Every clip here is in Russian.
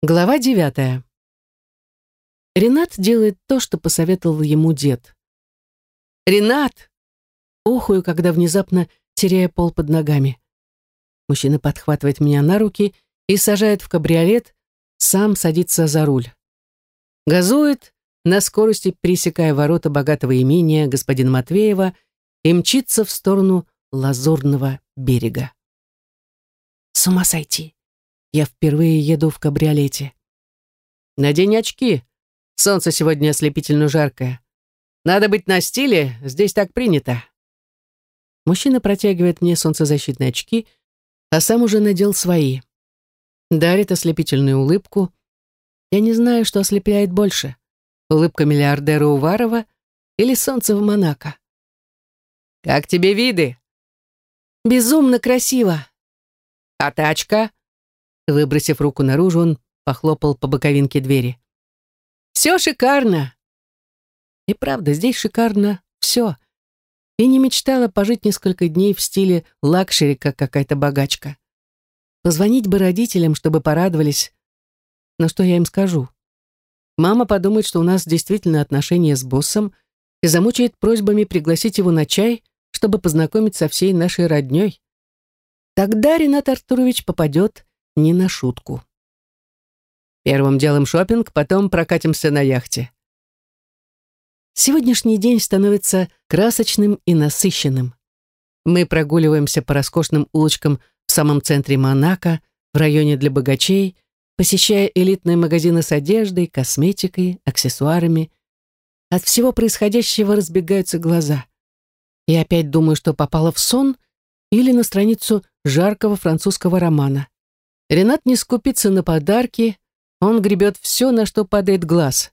Глава девятая. Ренат делает то, что посоветовал ему дед. «Ренат!» Охую, когда внезапно теряя пол под ногами. Мужчина подхватывает меня на руки и сажает в кабриолет, сам садится за руль. Газует, на скорости пересекая ворота богатого имения господина Матвеева и мчится в сторону лазурного берега. С ума сойти. Я впервые еду в кабриолете. Надень очки. Солнце сегодня ослепительно жаркое. Надо быть на стиле, здесь так принято. Мужчина протягивает мне солнцезащитные очки, а сам уже надел свои. Дарит ослепительную улыбку. Я не знаю, что ослепляет больше. Улыбка миллиардера Уварова или солнце в Монако. «Как тебе виды?» «Безумно красиво!» «А тачка?» Выбросив руку наружу, он похлопал по боковинке двери. «Все шикарно!» И правда, здесь шикарно все. И не мечтала пожить несколько дней в стиле luxury, как какая-то богачка. Позвонить бы родителям, чтобы порадовались. Но что я им скажу? Мама подумает, что у нас действительно отношения с боссом и замучает просьбами пригласить его на чай, чтобы познакомить со всей нашей родней. Тогда Ренат Артурович попадет не на шутку. Первым делом шопинг, потом прокатимся на яхте. Сегодняшний день становится красочным и насыщенным. Мы прогуливаемся по роскошным улочкам в самом центре Монако, в районе для богачей, посещая элитные магазины с одеждой, косметикой, аксессуарами. От всего происходящего разбегаются глаза. Я опять думаю, что попала в сон или на страницу жаркого французского романа. Ренат не скупится на подарки, он гребет все, на что падает глаз.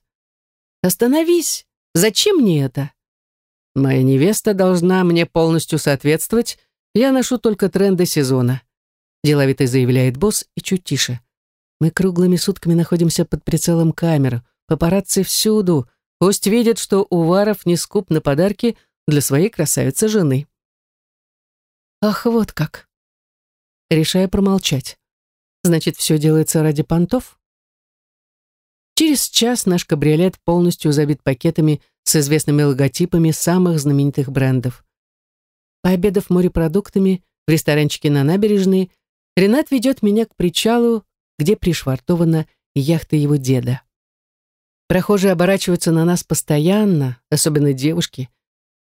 «Остановись! Зачем мне это?» «Моя невеста должна мне полностью соответствовать, я ношу только тренды сезона», деловито заявляет босс и чуть тише. Мы круглыми сутками находимся под прицелом камер, папарацци всюду, пусть видят, что Уваров не скуп на подарки для своей красавицы жены. Ах, вот как. Решаю промолчать. Значит, все делается ради понтов? Через час наш кабриолет полностью забит пакетами с известными логотипами самых знаменитых брендов. Пообедав морепродуктами в ресторанчике на набережной, Ренат ведет меня к причалу, где пришвартована яхта его деда. Прохожие оборачиваются на нас постоянно, особенно девушки.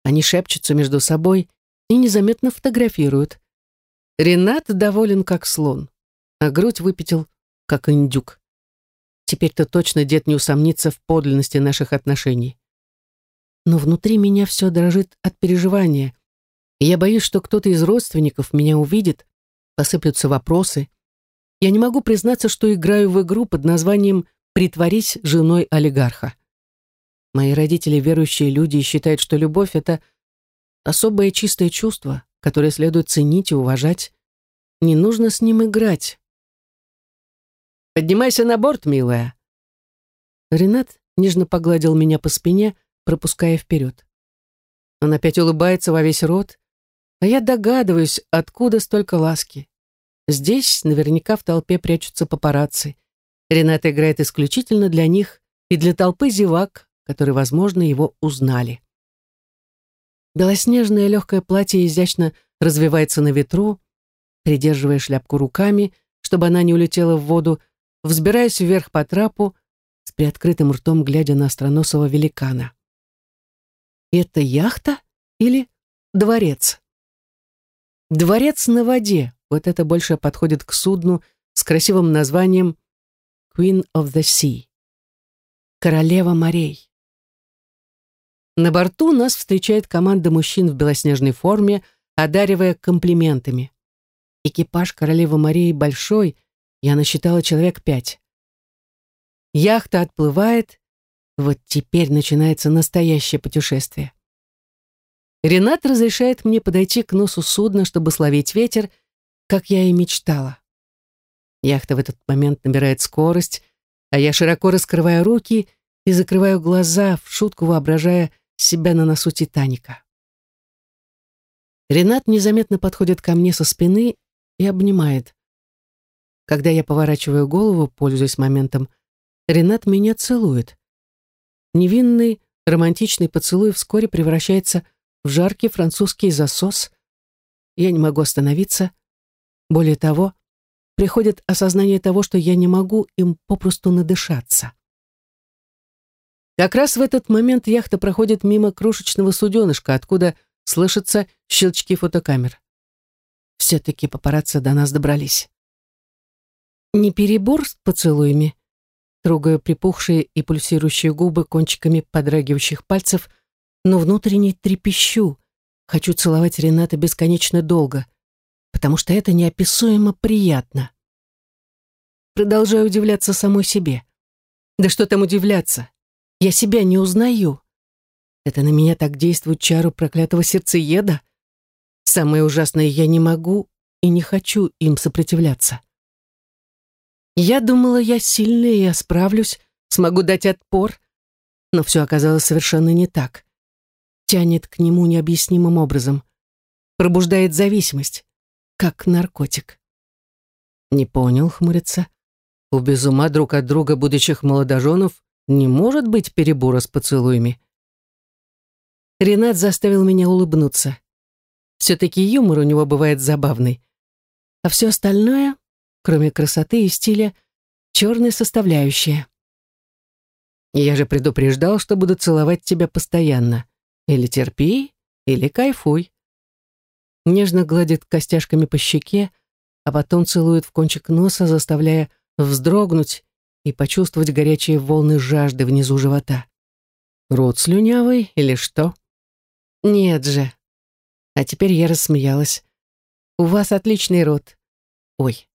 Они шепчутся между собой и незаметно фотографируют. Ренат доволен как слон а грудь выпятил, как индюк. Теперь-то точно дед не усомнится в подлинности наших отношений. Но внутри меня все дрожит от переживания. И я боюсь, что кто-то из родственников меня увидит, посыплются вопросы. Я не могу признаться, что играю в игру под названием «Притворись женой олигарха». Мои родители верующие люди считают, что любовь — это особое чистое чувство, которое следует ценить и уважать. Не нужно с ним играть. Поднимайся на борт, милая. Ренат нежно погладил меня по спине, пропуская вперед. Он опять улыбается во весь рот, а я догадываюсь, откуда столько ласки. Здесь наверняка в толпе прячутся папарацци. Ренат играет исключительно для них и для толпы зевак, которые, возможно, его узнали. Белоснежное легкое платье изящно развивается на ветру, придерживая шляпку руками, чтобы она не улетела в воду, взбираясь вверх по трапу, с приоткрытым ртом глядя на остроносого великана. Это яхта или дворец? Дворец на воде, вот это больше подходит к судну с красивым названием Queen of the Sea. Королева морей. На борту нас встречает команда мужчин в белоснежной форме, одаривая комплиментами. Экипаж королевы морей большой, я насчитала человек пять. Яхта отплывает. Вот теперь начинается настоящее путешествие. Ренат разрешает мне подойти к носу судна, чтобы словить ветер, как я и мечтала. Яхта в этот момент набирает скорость, а я широко раскрываю руки и закрываю глаза, в шутку воображая себя на носу Титаника. Ренат незаметно подходит ко мне со спины и обнимает. Когда я поворачиваю голову, пользуясь моментом, Ренат меня целует. Невинный, романтичный поцелуй вскоре превращается в жаркий французский засос. Я не могу остановиться. Более того, приходит осознание того, что я не могу им попросту надышаться. Как раз в этот момент яхта проходит мимо крошечного суденышка, откуда слышатся щелчки фотокамер. Все-таки папарацци до нас добрались. Не перебор с поцелуями. Трогаю припухшие и пульсирующие губы кончиками подрагивающих пальцев, но внутренне трепещу. Хочу целовать Рената бесконечно долго, потому что это неописуемо приятно. Продолжаю удивляться самой себе. Да что там удивляться? Я себя не узнаю. Это на меня так действует чару проклятого сердцееда? Самое ужасное, я не могу и не хочу им сопротивляться. Я думала, я сильнее справлюсь, смогу дать отпор, но все оказалось совершенно не так. Тянет к нему необъяснимым образом. Пробуждает зависимость, как наркотик. Не понял, хмурится. У без ума друг от друга будущих молодоженов не может быть перебора с поцелуями. Ренат заставил меня улыбнуться. Все-таки юмор у него бывает забавный. А все остальное кроме красоты и стиля, черная составляющая. Я же предупреждал, что буду целовать тебя постоянно. Или терпи, или кайфуй. Нежно гладит костяшками по щеке, а потом целует в кончик носа, заставляя вздрогнуть и почувствовать горячие волны жажды внизу живота. Рот слюнявый или что? Нет же. А теперь я рассмеялась. У вас отличный рот. Ой,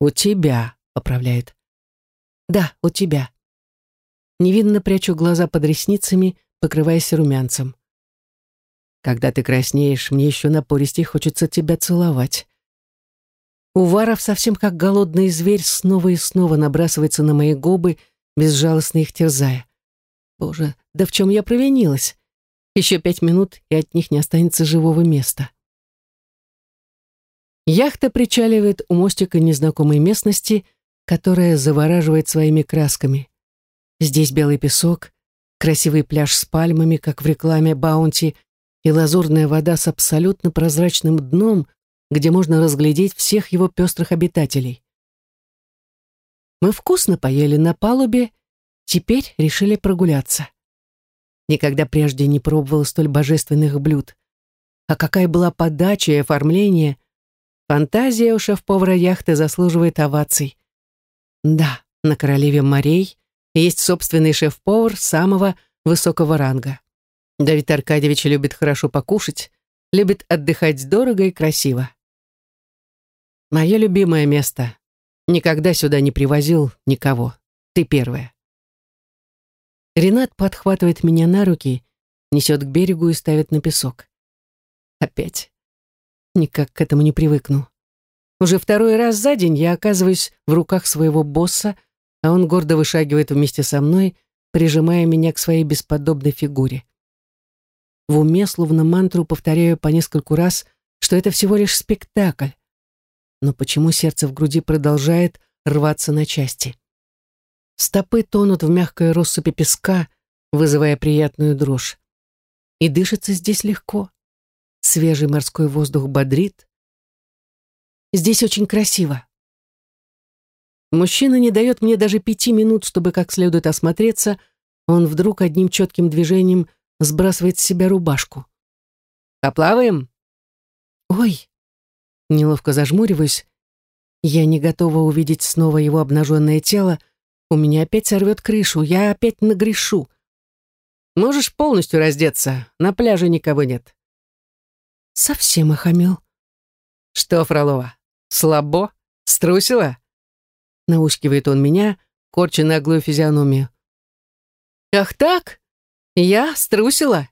«У тебя», — поправляет. «Да, у тебя». Невинно прячу глаза под ресницами, покрываясь румянцем. Когда ты краснеешь, мне еще напористей хочется тебя целовать. Уваров совсем как голодный зверь снова и снова набрасывается на мои губы, безжалостно их терзая. Боже, да в чем я провинилась? Еще пять минут, и от них не останется живого места. Яхта причаливает у мостика незнакомой местности, которая завораживает своими красками. Здесь белый песок, красивый пляж с пальмами, как в рекламе Баунти, и лазурная вода с абсолютно прозрачным дном, где можно разглядеть всех его пестрых обитателей. Мы вкусно поели на палубе, теперь решили прогуляться. Никогда прежде не пробовала столь божественных блюд. А какая была подача и оформление — Фантазия у шеф-повара яхты заслуживает оваций. Да, на королеве морей есть собственный шеф-повар самого высокого ранга. Давид Аркадьевич любит хорошо покушать, любит отдыхать дорого и красиво. Мое любимое место. Никогда сюда не привозил никого. Ты первая. Ренат подхватывает меня на руки, несет к берегу и ставит на песок. Опять. Никак к этому не привыкну. Уже второй раз за день я оказываюсь в руках своего босса, а он гордо вышагивает вместе со мной, прижимая меня к своей бесподобной фигуре. В уме, словно мантру, повторяю по нескольку раз, что это всего лишь спектакль. Но почему сердце в груди продолжает рваться на части? Стопы тонут в мягкой россыпи песка, вызывая приятную дрожь. И дышится здесь легко. Свежий морской воздух бодрит. Здесь очень красиво. Мужчина не дает мне даже пяти минут, чтобы как следует осмотреться. Он вдруг одним четким движением сбрасывает с себя рубашку. «Поплаваем?» «Ой!» Неловко зажмуриваюсь. Я не готова увидеть снова его обнаженное тело. У меня опять сорвет крышу, я опять нагрешу. «Можешь полностью раздеться, на пляже никого нет». Совсем охамел. Что, Фролова, слабо? Струсила? Наускивает он меня, корча наглую физиономию. Ах так? Я струсила?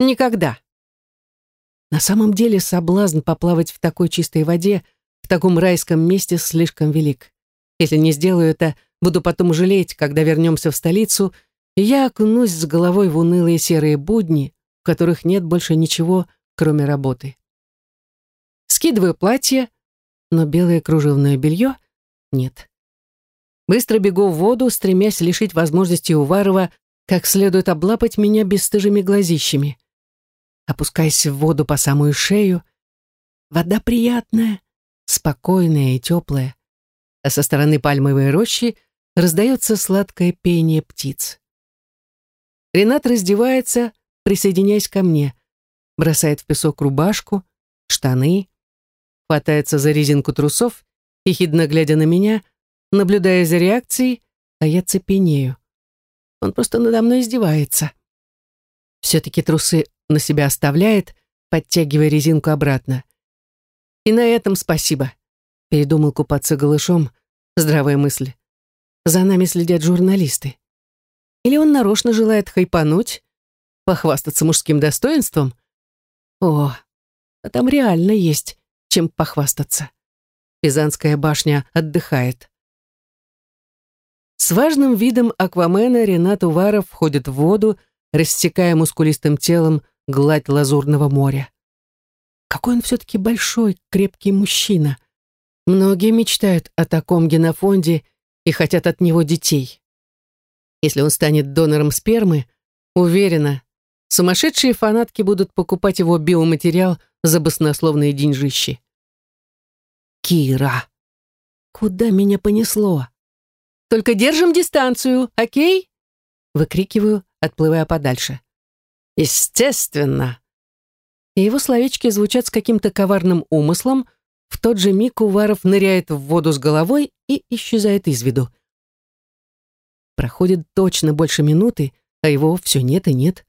Никогда. На самом деле соблазн поплавать в такой чистой воде, в таком райском месте слишком велик. Если не сделаю это, буду потом жалеть, когда вернемся в столицу, и я окунусь с головой в унылые серые будни, в которых нет больше ничего, кроме работы. Скидываю платье, но белое кружевное белье нет. Быстро бегу в воду, стремясь лишить возможности Уварова как следует облапать меня бесстыжими глазищами. Опускаясь в воду по самую шею, вода приятная, спокойная и теплая, а со стороны пальмовой рощи раздается сладкое пение птиц. Ренат раздевается, присоединяясь ко мне, бросает в песок рубашку, штаны, хватается за резинку трусов, ехидно глядя на меня, наблюдая за реакцией, а я цепенею. Он просто надо мной издевается. Все-таки трусы на себя оставляет, подтягивая резинку обратно. И на этом спасибо. Передумал купаться голышом. Здравая мысль. За нами следят журналисты. Или он нарочно желает хайпануть, похвастаться мужским достоинством? О, а там реально есть чем похвастаться. Пизанская башня отдыхает. С важным видом аквамена Ренат Уваров входит в воду, рассекая мускулистым телом гладь лазурного моря. Какой он все-таки большой, крепкий мужчина. Многие мечтают о таком генофонде и хотят от него детей. Если он станет донором спермы, уверена, сумасшедшие фанатки будут покупать его биоматериал за баснословные деньжищи. Кира, куда меня понесло? Только держим дистанцию, окей? Выкрикиваю, отплывая подальше. Естественно. И его словечки звучат с каким-то коварным умыслом, в тот же миг Уваров ныряет в воду с головой и исчезает из виду. Проходит точно больше минуты, а его все нет и нет.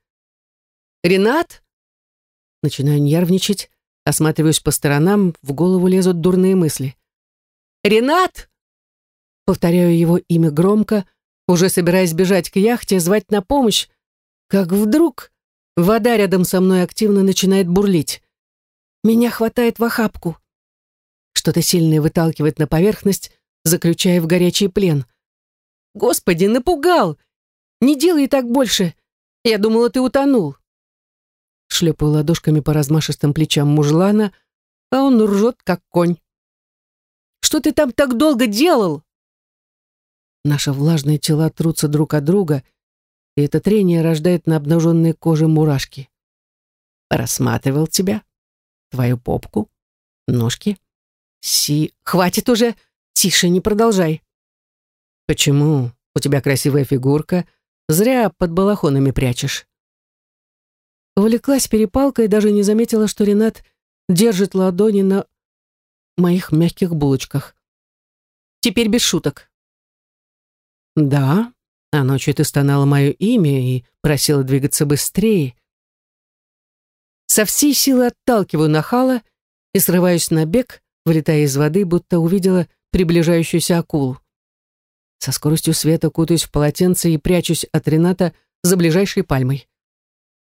«Ренат?» Начинаю нервничать, осматриваюсь по сторонам, в голову лезут дурные мысли. «Ренат!» Повторяю его имя громко, уже собираясь бежать к яхте, звать на помощь, как вдруг вода рядом со мной активно начинает бурлить. Меня хватает в охапку. Что-то сильное выталкивает на поверхность, заключая в горячий плен. «Господи, напугал! Не делай так больше! Я думала, ты утонул!» Шлепаю ладошками по размашистым плечам мужлана, а он ржет, как конь. «Что ты там так долго делал?» Наши влажные тела трутся друг от друга, и это трение рождает на обнаженной коже мурашки. «Рассматривал тебя, твою попку, ножки, Си, хватит уже. Тише, не продолжай. Почему? У тебя красивая фигурка. Зря под балахонами прячешь. Увлеклась перепалкой и даже не заметила, что Ренат держит ладони на моих мягких булочках. Теперь без шуток. Да, а ночью ты стонала мое имя и просила двигаться быстрее. Со всей силы отталкиваю нахала и срываюсь на бег, вылетая из воды, будто увидела приближающуюся акулу. Со скоростью света кутаюсь в полотенце и прячусь от Рената за ближайшей пальмой.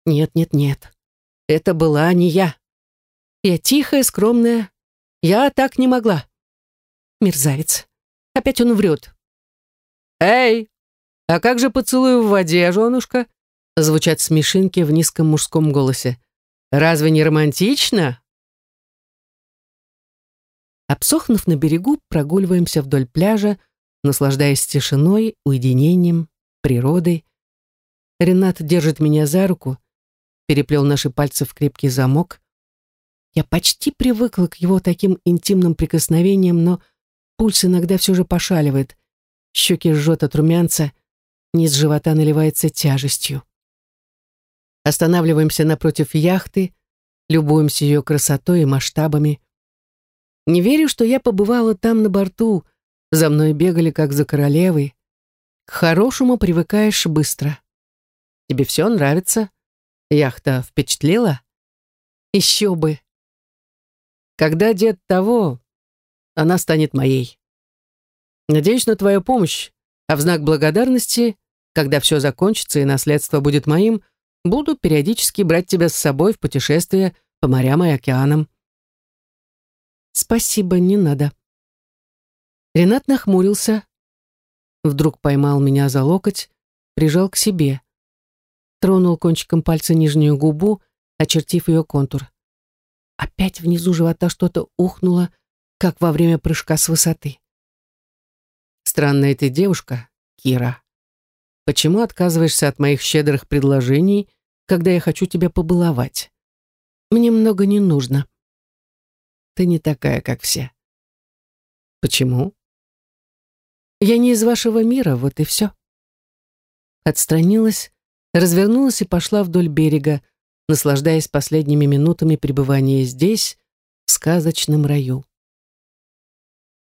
Нет, нет, нет. Это была не я. Я тихая, скромная. Я так не могла. Мерзавец. Опять он врет. «Эй, а как же поцелуй в воде, женушка?» Звучат смешинки в низком мужском голосе. «Разве не романтично?» Обсохнув на берегу, прогуливаемся вдоль пляжа, наслаждаясь тишиной, уединением, природой. Ренат держит меня за руку, переплел наши пальцы в крепкий замок. Я почти привыкла к его таким интимным прикосновениям, но пульс иногда все же пошаливает, щеки жжет от румянца, низ живота наливается тяжестью. Останавливаемся напротив яхты, любуемся ее красотой и масштабами. Не верю, что я побывала там на борту. За мной бегали, как за королевой. К хорошему привыкаешь быстро. Тебе все нравится? Яхта впечатлила? Еще бы. Когда дед того, она станет моей. Надеюсь на твою помощь, а в знак благодарности, когда все закончится и наследство будет моим, буду периодически брать тебя с собой в путешествие по морям и океанам. «Спасибо, не надо». Ренат нахмурился, вдруг поймал меня за локоть, прижал к себе, тронул кончиком пальца нижнюю губу, очертив ее контур. Опять внизу живота что-то ухнуло, как во время прыжка с высоты. Странная ты девушка, Кира. Почему отказываешься от моих щедрых предложений, когда я хочу тебя побаловать? Мне много не нужно. Ты не такая, как все. Почему? Я не из вашего мира, вот и все. Отстранилась, развернулась и пошла вдоль берега, наслаждаясь последними минутами пребывания здесь, в сказочном раю.